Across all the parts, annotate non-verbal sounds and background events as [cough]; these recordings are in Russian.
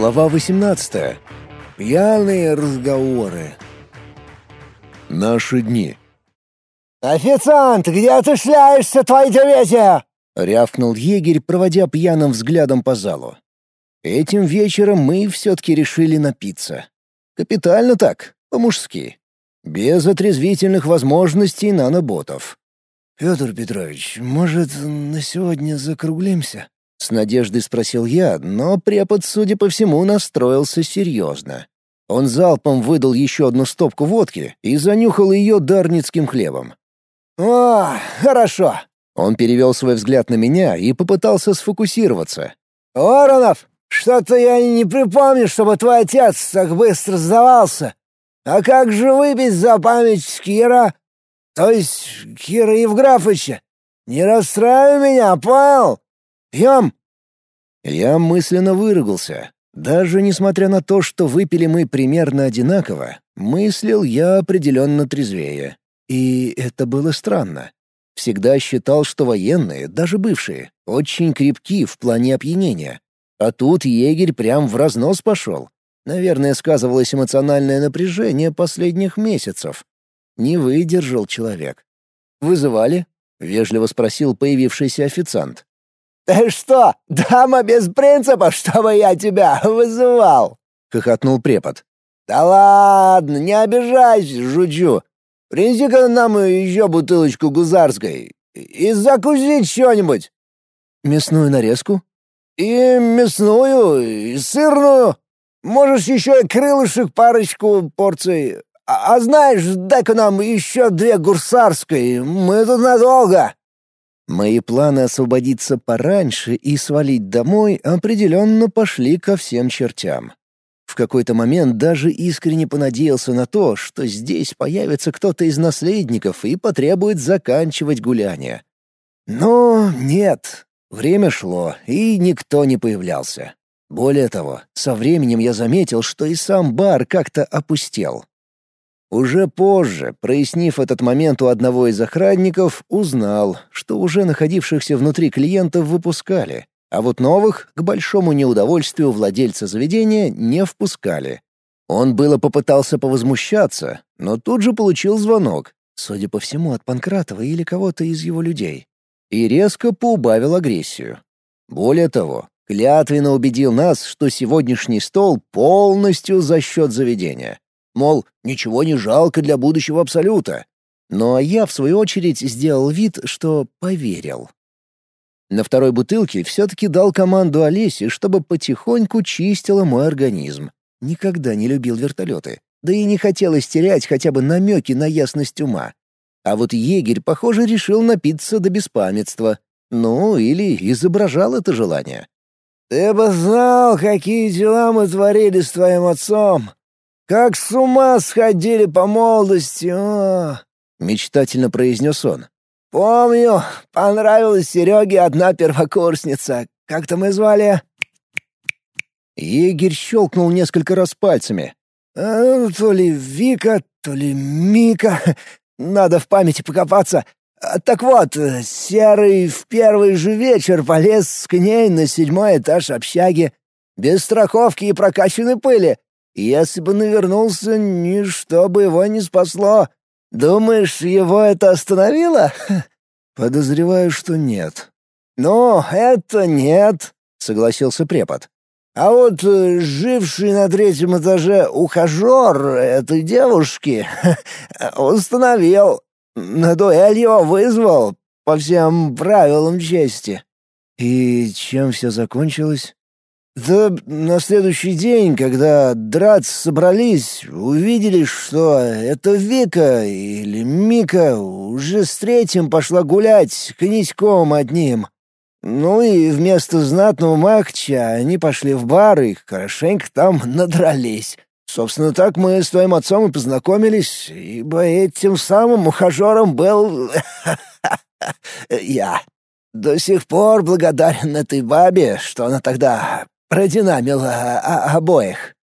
Глава 18. Пьяные разговоры. Наши дни. «Официант, где ты шляешься, твои девятия?» — рявкнул егерь, проводя пьяным взглядом по залу. Этим вечером мы все-таки решили напиться. Капитально так, по-мужски. Без отрезвительных возможностей наноботов. «Федор Петрович, может, на сегодня закруглимся?» С надеждой спросил я, но препод, судя по всему, настроился серьезно. Он залпом выдал еще одну стопку водки и занюхал ее дарницким хлебом. «О, хорошо!» Он перевел свой взгляд на меня и попытался сфокусироваться. «Воронов, что-то я не припомню, чтобы твой отец так быстро сдавался. А как же выпить за память Кира? То есть Кира Евграфовича? Не расстраивай меня, понял? Пьем!» Я мысленно выругался. Даже несмотря на то, что выпили мы примерно одинаково, мыслил я определенно трезвее. И это было странно. Всегда считал, что военные, даже бывшие, очень крепки в плане опьянения. А тут егерь прям в разнос пошел. Наверное, сказывалось эмоциональное напряжение последних месяцев. Не выдержал человек. «Вызывали?» — вежливо спросил появившийся официант. «Ты что, дама без принципа, чтобы я тебя вызывал?» — хохотнул препод. «Да ладно, не обижайся, жучу. Принеси-ка нам еще бутылочку гузарской и закусить что-нибудь». «Мясную нарезку?» «И мясную, и сырную. Можешь еще и крылышек парочку порций. А, а знаешь, дай-ка нам еще две гурсарской, мы тут надолго». Мои планы освободиться пораньше и свалить домой определенно пошли ко всем чертям. В какой-то момент даже искренне понадеялся на то, что здесь появится кто-то из наследников и потребует заканчивать гуляние. Но нет, время шло, и никто не появлялся. Более того, со временем я заметил, что и сам бар как-то опустел. Уже позже, прояснив этот момент у одного из охранников, узнал, что уже находившихся внутри клиентов выпускали, а вот новых, к большому неудовольствию владельца заведения, не впускали. Он было попытался повозмущаться, но тут же получил звонок, судя по всему, от Панкратова или кого-то из его людей, и резко поубавил агрессию. Более того, клятвенно убедил нас, что сегодняшний стол полностью за счет заведения. Мол, ничего не жалко для будущего абсолюта. Но я, в свою очередь, сделал вид, что поверил. На второй бутылке все-таки дал команду Олесе, чтобы потихоньку чистила мой организм. Никогда не любил вертолеты, да и не хотелось терять хотя бы намеки на ясность ума. А вот егерь, похоже, решил напиться до беспамятства. Ну, или изображал это желание. «Ты бы знал, какие дела мы творили с твоим отцом!» Как с ума сходили по молодости, о! мечтательно произнес он. Помню, понравилась Сереге одна первокурсница. Как там мы звали? Егерь щелкнул несколько раз пальцами. А, то ли Вика, то ли Мика. Надо в памяти покопаться. А, так вот, Серый в первый же вечер полез к ней на седьмой этаж общаги. Без страховки и прокачанной пыли. Если бы навернулся, ничто бы его не спасло. Думаешь, его это остановило? [laughs] Подозреваю, что нет. Ну, это нет, согласился препод. А вот э, живший на третьем этаже ухажер этой девушки [laughs] установил. На дуэль его вызвал по всем правилам чести. И чем все закончилось? Да на следующий день, когда драться собрались, увидели, что это Вика или Мика уже с третьим пошла гулять князьком одним. Ну и вместо знатного махча они пошли в бар и хорошенько там надрались. Собственно, так мы с твоим отцом и познакомились, ибо этим самым ухажером был... [laughs] я. До сих пор благодарен этой бабе, что она тогда продинамила а, обоих».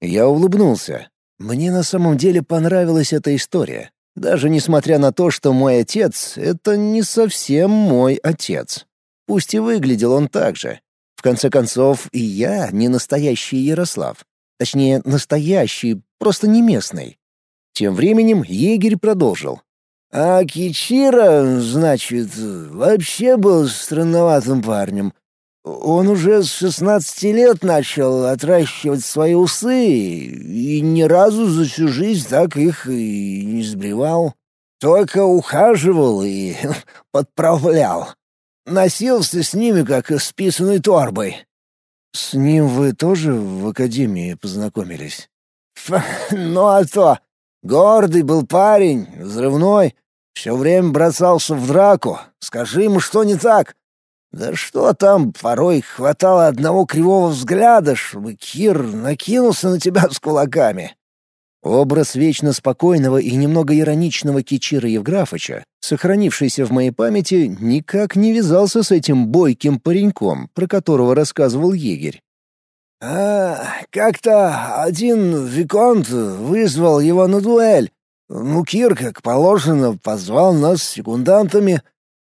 Я улыбнулся. Мне на самом деле понравилась эта история. Даже несмотря на то, что мой отец — это не совсем мой отец. Пусть и выглядел он так же. В конце концов, и я не настоящий Ярослав. Точнее, настоящий, просто не местный. Тем временем егерь продолжил. «А Кичира, значит, вообще был странноватым парнем. Он уже с шестнадцати лет начал отращивать свои усы и ни разу за всю жизнь так их и не сбривал. Только ухаживал и [laughs] подправлял. Носился с ними, как с писаной торбой. «С ним вы тоже в академии познакомились?» [laughs] «Ну а то! Гордый был парень, взрывной, все время бросался в драку. Скажи ему, что не так. Да что там, порой хватало одного кривого взгляда, чтобы Кир накинулся на тебя с кулаками. Образ вечно спокойного и немного ироничного Кичира Евграфыча, сохранившийся в моей памяти, никак не вязался с этим бойким пареньком, про которого рассказывал егерь. «А, как-то один Виконт вызвал его на дуэль. Ну, Кир, как положено, позвал нас секундантами.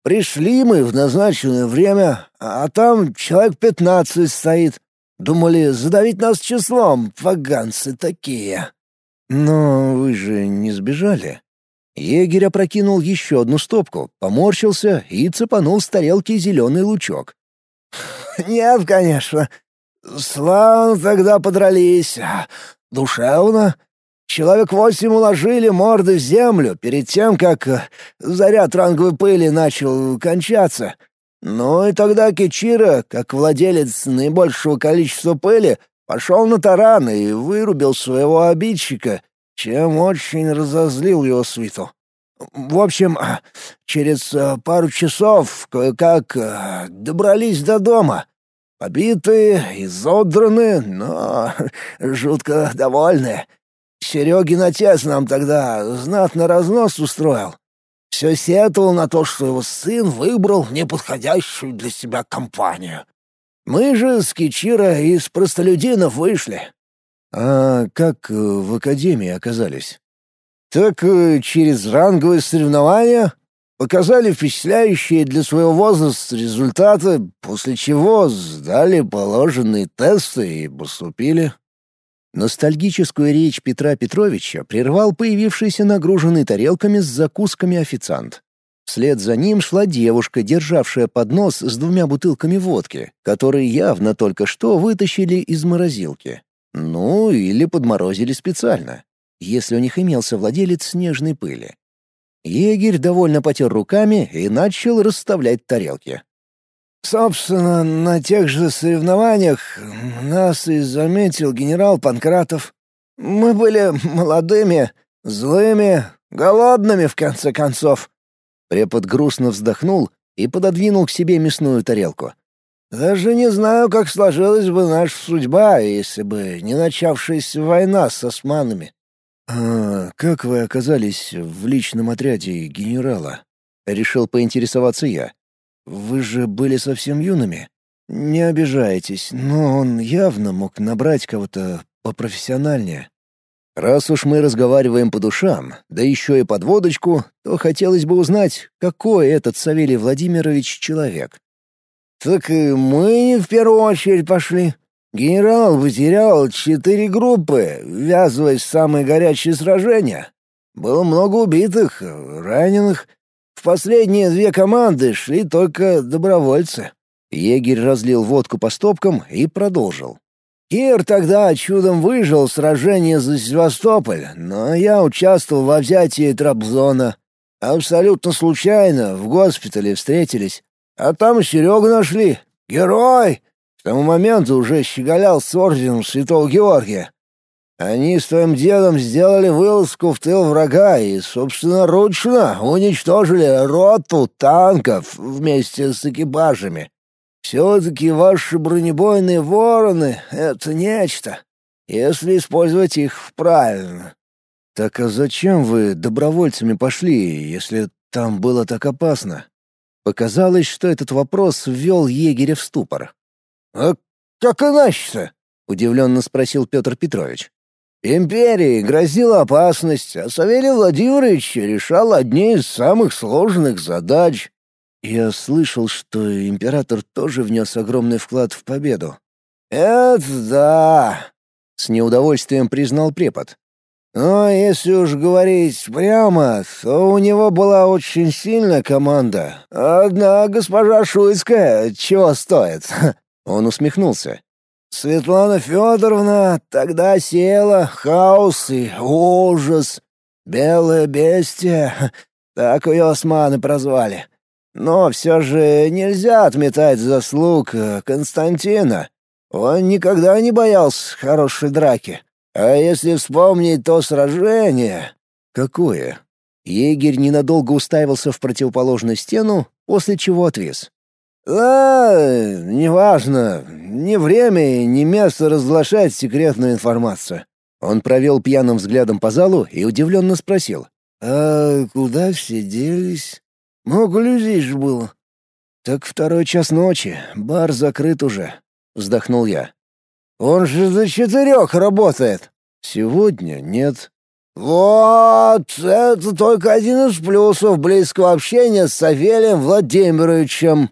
Пришли мы в назначенное время, а там человек пятнадцать стоит. Думали задавить нас числом, поганцы такие». «Но вы же не сбежали?» Егерь опрокинул еще одну стопку, поморщился и цепанул с тарелки зеленый лучок. [laughs] «Нет, конечно. Славно тогда подрались. Душевно. Человек восемь уложили морды в землю перед тем, как э, заряд ранговой пыли начал кончаться. Ну и тогда Кичира, как владелец наибольшего количества пыли, Пошел на таран и вырубил своего обидчика, чем очень разозлил его свиту. В общем, через э, пару часов кое-как э, добрались до дома. Побитые, изодранные, но [laughs] жутко довольные. Серегин отец нам тогда знатно разнос устроил. Все сетовал на то, что его сын выбрал неподходящую для себя компанию. Мы же с Кичира из простолюдинов вышли». «А как э, в академии оказались?» «Так э, через ранговые соревнования показали впечатляющие для своего возраста результаты, после чего сдали положенные тесты и поступили». Ностальгическую речь Петра Петровича прервал появившийся нагруженный тарелками с закусками официант. Вслед за ним шла девушка, державшая поднос с двумя бутылками водки, которые явно только что вытащили из морозилки. Ну, или подморозили специально, если у них имелся владелец снежной пыли. Егерь довольно потер руками и начал расставлять тарелки. «Собственно, на тех же соревнованиях нас и заметил генерал Панкратов. Мы были молодыми, злыми, голодными, в конце концов. Препод грустно вздохнул и пододвинул к себе мясную тарелку. «Даже не знаю, как сложилась бы наша судьба, если бы не начавшаяся война с османами». «А как вы оказались в личном отряде генерала?» — решил поинтересоваться я. «Вы же были совсем юными. Не обижайтесь, но он явно мог набрать кого-то попрофессиональнее». Раз уж мы разговариваем по душам, да еще и под водочку, то хотелось бы узнать, какой этот Савелий Владимирович человек. «Так и мы в первую очередь пошли. Генерал потерял четыре группы, ввязываясь в самые горячие сражения. Было много убитых, раненых. В последние две команды шли только добровольцы». Егерь разлил водку по стопкам и продолжил. Кир тогда чудом выжил в сражении за Севастополь, но я участвовал во взятии Трабзона. Абсолютно случайно в госпитале встретились. А там Серегу нашли. Герой! К тому моменту уже щеголял с орденом Святого Георгия. Они с твоим дедом сделали вылазку в тыл врага и собственноручно уничтожили роту танков вместе с экипажами. Все-таки ваши бронебойные вороны — это нечто, если использовать их правильно. Так а зачем вы добровольцами пошли, если там было так опасно? Показалось, что этот вопрос ввел егеря в ступор. «А как иначе-то?» — удивленно спросил Петр Петрович. «Империи грозила опасность, а Савелий Владимирович решал одни из самых сложных задач Я слышал, что император тоже внес огромный вклад в победу. «Это да», — с неудовольствием признал препод. «Но если уж говорить прямо, то у него была очень сильная команда. Одна госпожа Шуйская чего стоит?» [laughs] Он усмехнулся. «Светлана Федоровна тогда села, хаос и ужас. Белое бестие, [laughs] так ее османы прозвали. Но все же нельзя отметать заслуг э, Константина. Он никогда не боялся хорошей драки. А если вспомнить то сражение... Какое? Егерь ненадолго уставился в противоположную стену, после чего отвес. «Да, неважно. Ни время, ни место разглашать секретную информацию». Он провел пьяным взглядом по залу и удивленно спросил. «А куда все делись?» Много людей же было. Так второй час ночи, бар закрыт уже, вздохнул я. Он же за четырех работает. Сегодня нет. Вот, это только один из плюсов близкого общения с Савелием Владимировичем.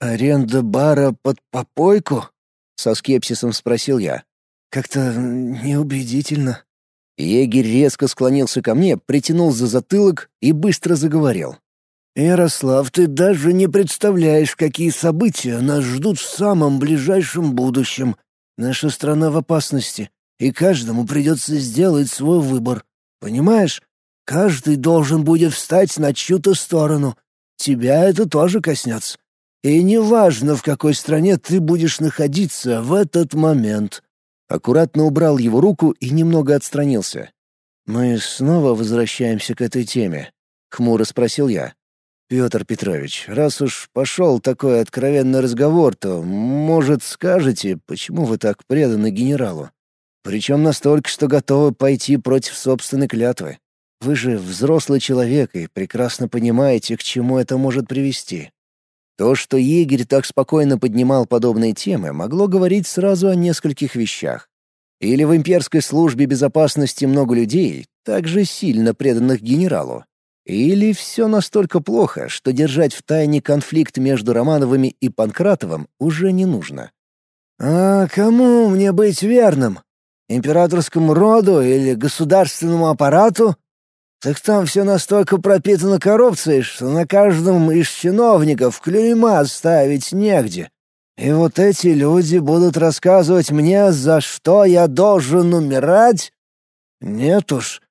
Аренда бара под попойку? Со скепсисом спросил я. Как-то неубедительно. Егерь резко склонился ко мне, притянул за затылок и быстро заговорил. «Ярослав, ты даже не представляешь, какие события нас ждут в самом ближайшем будущем. Наша страна в опасности, и каждому придется сделать свой выбор. Понимаешь? Каждый должен будет встать на чью-то сторону. Тебя это тоже коснется. И неважно, в какой стране ты будешь находиться в этот момент». Аккуратно убрал его руку и немного отстранился. «Мы снова возвращаемся к этой теме?» — хмуро спросил я. Петр Петрович, раз уж пошел такой откровенный разговор, то, может, скажете, почему вы так преданы генералу? Причем настолько, что готовы пойти против собственной клятвы. Вы же взрослый человек и прекрасно понимаете, к чему это может привести. То, что егерь так спокойно поднимал подобные темы, могло говорить сразу о нескольких вещах. Или в имперской службе безопасности много людей, также сильно преданных генералу, или все настолько плохо, что держать в тайне конфликт между Романовыми и Панкратовым уже не нужно. «А кому мне быть верным? Императорскому роду или государственному аппарату? Так там все настолько пропитано коррупцией, что на каждом из чиновников клейма ставить негде. И вот эти люди будут рассказывать мне, за что я должен умирать? Нет уж,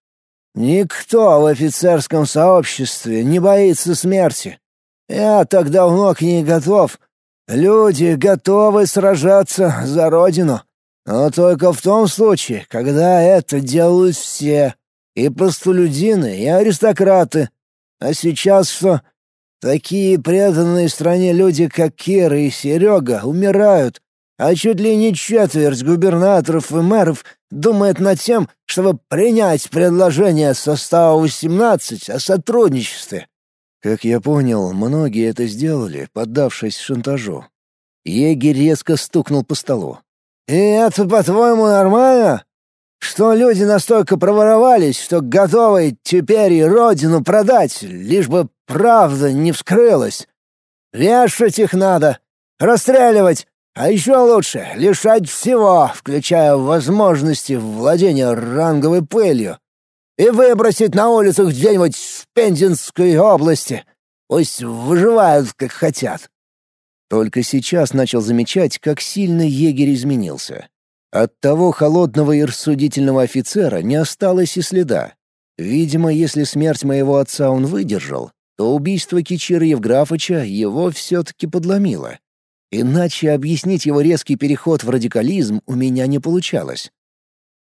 Никто в офицерском сообществе не боится смерти. Я так давно к ней готов. Люди готовы сражаться за родину. Но только в том случае, когда это делают все. И простолюдины, и аристократы. А сейчас что? Такие преданные стране люди, как Кира и Серега, умирают, а чуть ли не четверть губернаторов и мэров думает над тем, чтобы принять предложение состава 18 о сотрудничестве. Как я понял, многие это сделали, поддавшись шантажу. Егерь резко стукнул по столу. «И это, по-твоему, нормально? Что люди настолько проворовались, что готовы теперь и родину продать, лишь бы правда не вскрылась? Вешать их надо, расстреливать, а еще лучше — лишать всего, включая возможности владения ранговой пылью, и выбросить на улицах где-нибудь в Пензенской области. Пусть выживают, как хотят. Только сейчас начал замечать, как сильно егерь изменился. От того холодного и рассудительного офицера не осталось и следа. Видимо, если смерть моего отца он выдержал, то убийство Кичира Евграфыча его все-таки подломило. Иначе объяснить его резкий переход в радикализм у меня не получалось.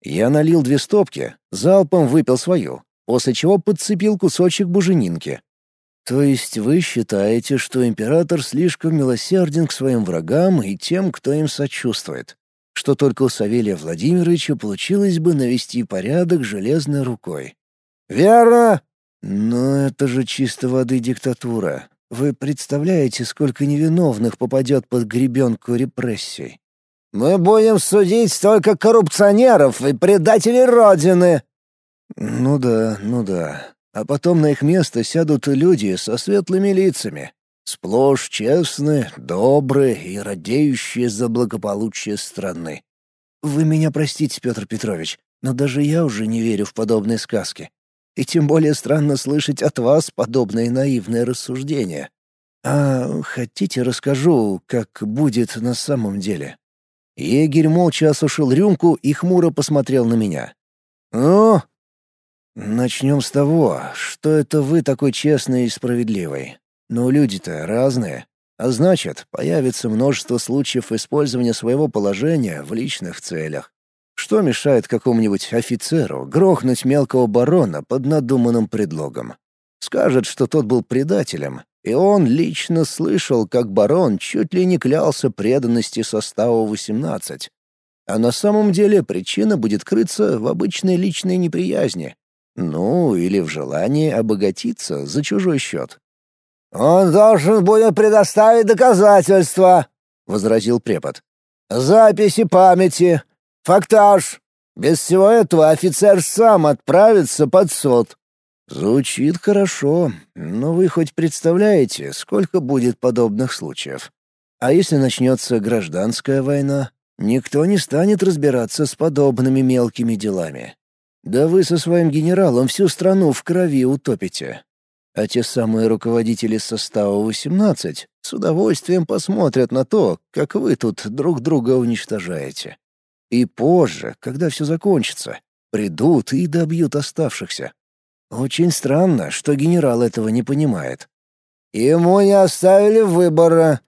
Я налил две стопки, залпом выпил свою, после чего подцепил кусочек буженинки. То есть вы считаете, что император слишком милосерден к своим врагам и тем, кто им сочувствует? Что только у Савелия Владимировича получилось бы навести порядок железной рукой? «Верно!» «Но это же чисто воды диктатура. Вы представляете, сколько невиновных попадет под гребенку репрессий? Мы будем судить только коррупционеров и предателей Родины. Ну да, ну да. А потом на их место сядут люди со светлыми лицами. Сплошь честные, добрые и радеющие за благополучие страны. Вы меня простите, Петр Петрович, но даже я уже не верю в подобные сказки. И тем более странно слышать от вас подобные наивные рассуждения. А хотите, расскажу, как будет на самом деле?» Егерь молча осушил рюмку и хмуро посмотрел на меня. «Ну?» «Начнем с того, что это вы такой честный и справедливый. Но люди-то разные. А значит, появится множество случаев использования своего положения в личных целях. Что мешает какому-нибудь офицеру грохнуть мелкого барона под надуманным предлогом? Скажет, что тот был предателем, и он лично слышал, как барон чуть ли не клялся преданности составу 18. А на самом деле причина будет крыться в обычной личной неприязни. Ну, или в желании обогатиться за чужой счет. «Он должен будет предоставить доказательства», — возразил препод. «Записи памяти, фактаж. Без всего этого офицер сам отправится под суд». «Звучит хорошо, но вы хоть представляете, сколько будет подобных случаев? А если начнется гражданская война? Никто не станет разбираться с подобными мелкими делами. Да вы со своим генералом всю страну в крови утопите. А те самые руководители состава 18 с удовольствием посмотрят на то, как вы тут друг друга уничтожаете. И позже, когда все закончится, придут и добьют оставшихся. Очень странно, что генерал этого не понимает. Ему не оставили выбора.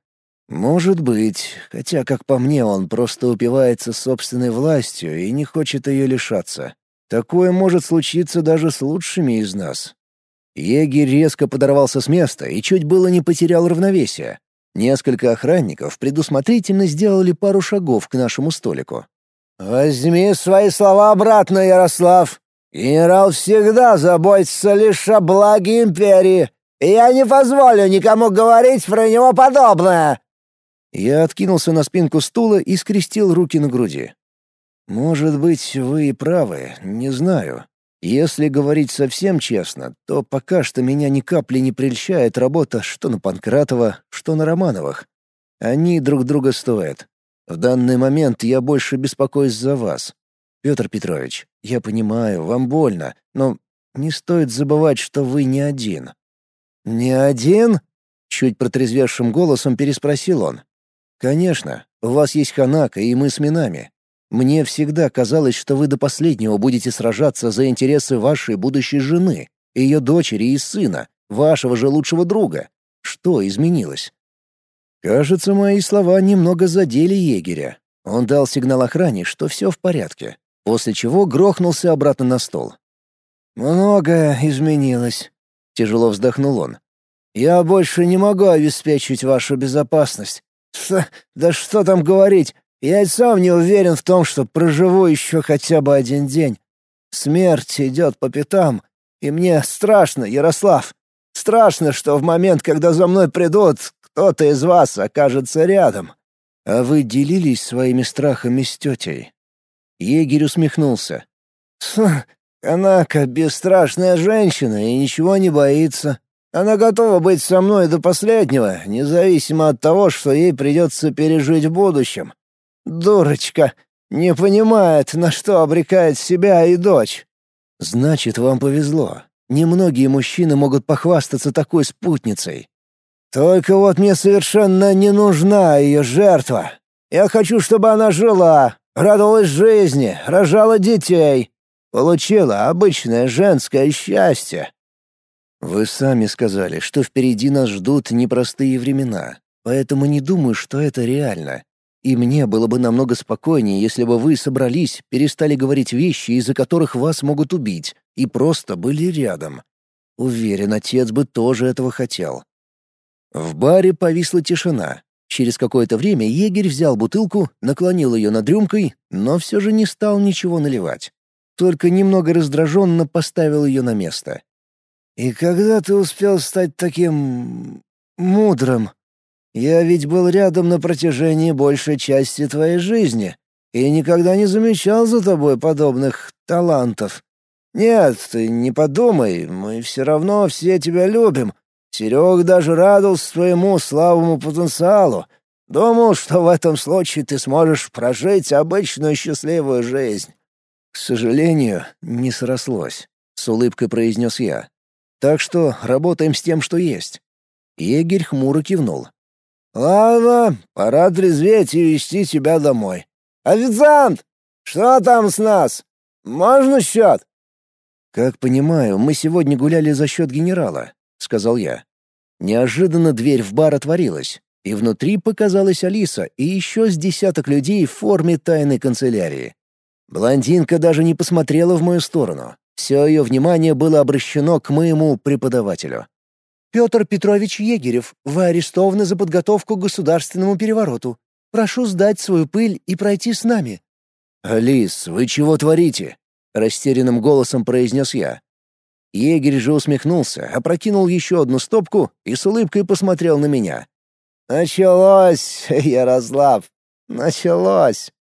Может быть, хотя, как по мне, он просто упивается собственной властью и не хочет ее лишаться. Такое может случиться даже с лучшими из нас, Егерь резко подорвался с места и чуть было не потерял равновесие. Несколько охранников предусмотрительно сделали пару шагов к нашему столику. «Возьми свои слова обратно, Ярослав. Генерал всегда заботится лишь о благе империи, и я не позволю никому говорить про него подобное». Я откинулся на спинку стула и скрестил руки на груди. «Может быть, вы и правы, не знаю. Если говорить совсем честно, то пока что меня ни капли не прельщает работа что на Панкратова, что на Романовых. Они друг друга стоят. В данный момент я больше беспокоюсь за вас. Петр Петрович, я понимаю, вам больно, но не стоит забывать, что вы не один». «Не один?» — чуть протрезвевшим голосом переспросил он. «Конечно, у вас есть Ханака и мы с Минами. Мне всегда казалось, что вы до последнего будете сражаться за интересы вашей будущей жены, ее дочери и сына, вашего же лучшего друга. Что изменилось? Кажется, мои слова немного задели егеря. Он дал сигнал охране, что все в порядке, после чего грохнулся обратно на стол. «Многое изменилось», — тяжело вздохнул он. «Я больше не могу обеспечить вашу безопасность. Да что там говорить, я сам не уверен в том, что проживу еще хотя бы один день. Смерть идет по пятам, и мне страшно, Ярослав. Страшно, что в момент, когда за мной придут, кто-то из вас окажется рядом. А вы делились своими страхами с тетей?» Егерь усмехнулся. «Канака — бесстрашная женщина и ничего не боится. Она готова быть со мной до последнего, независимо от того, что ей придется пережить в будущем. Дурочка! Не понимает, на что обрекает себя и дочь. Значит, вам повезло. Немногие мужчины могут похвастаться такой спутницей. Только вот мне совершенно не нужна ее жертва. Я хочу, чтобы она жила, радовалась жизни, рожала детей, получила обычное женское счастье. Вы сами сказали, что впереди нас ждут непростые времена, поэтому не думаю, что это реально. И мне было бы намного спокойнее, если бы вы собрались, перестали говорить вещи, из-за которых вас могут убить, и просто были рядом. Уверен, отец бы тоже этого хотел. В баре повисла тишина. Через какое-то время егерь взял бутылку, наклонил ее над рюмкой, но все же не стал ничего наливать. Только немного раздраженно поставил ее на место. «И когда ты успел стать таким... мудрым?» Я ведь был рядом на протяжении большей части твоей жизни и никогда не замечал за тобой подобных талантов. Нет, ты не подумай, мы все равно все тебя любим, Серега даже радовался твоему слабому потенциалу. Думал, что в этом случае ты сможешь прожить обычную счастливую жизнь. К сожалению, не срослось, с улыбкой произнес я. Так что работаем с тем, что есть. Егерь хмуро кивнул. Ладно, пора трезветь и вести тебя домой. Официант, что там с нас? Можно счет? Как понимаю, мы сегодня гуляли за счет генерала, сказал я. Неожиданно дверь в бар отворилась, и внутри показалась Алиса и еще с десяток людей в форме тайной канцелярии. Блондинка даже не посмотрела в мою сторону. Все ее внимание было обращено к моему преподавателю. «Петр Петрович Егерев, вы арестованы за подготовку к государственному перевороту. Прошу сдать свою пыль и пройти с нами». «Алис, вы чего творите?» — растерянным голосом произнес я. Егерь же усмехнулся, опрокинул еще одну стопку и с улыбкой посмотрел на меня. «Началось, [laughs] Ярослав, началось!»